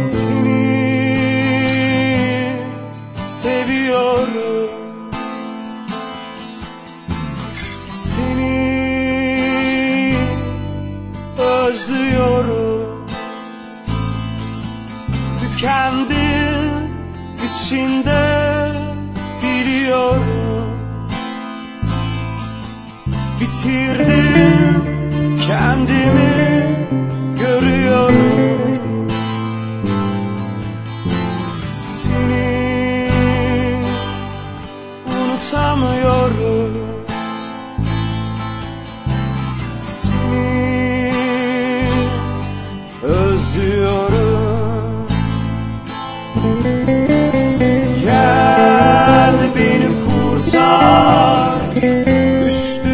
Seni seviyorum. Seni özlüyorum. Tükendim içinde biliyorum Bitirdim. Kendimi görüyorum. Seni unutamıyorum. Seni özlüyorum. Gel beni kurtar. Düştüğümü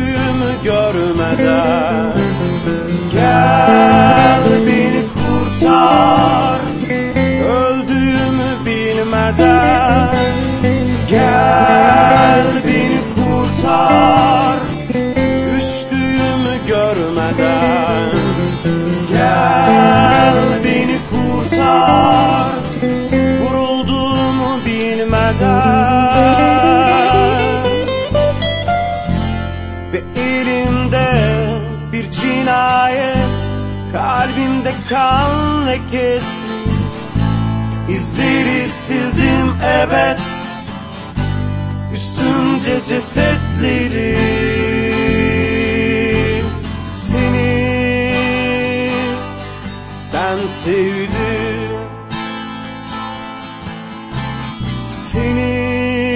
Gel beni kurtar. Vurulduğumu bilmeden. Ve elimde bir cinayet Kalbimde kan lekesi. İzleri sildim evet Üstümce cesetleri sevdim Seni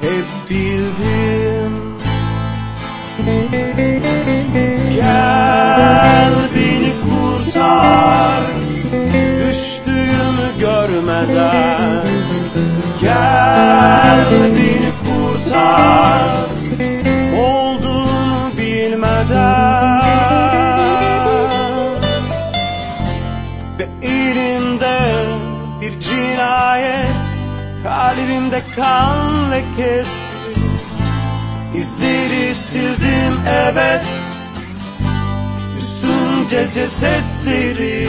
hep bildim. Gel beni kurtar Düştüğümü görmeden. Gel beni kurtar Ve elimde bir cinayet Kalbimde kan lekesi. İzleri sildim evet. Üstümce cesetleri.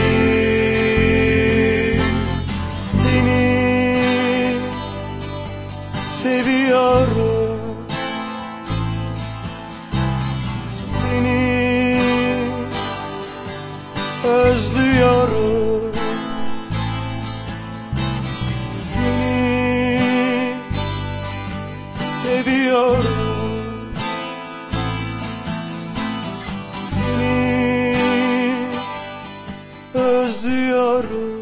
Seni seviyorum özlüyorum Seni seviyorum. Seni özlüyorum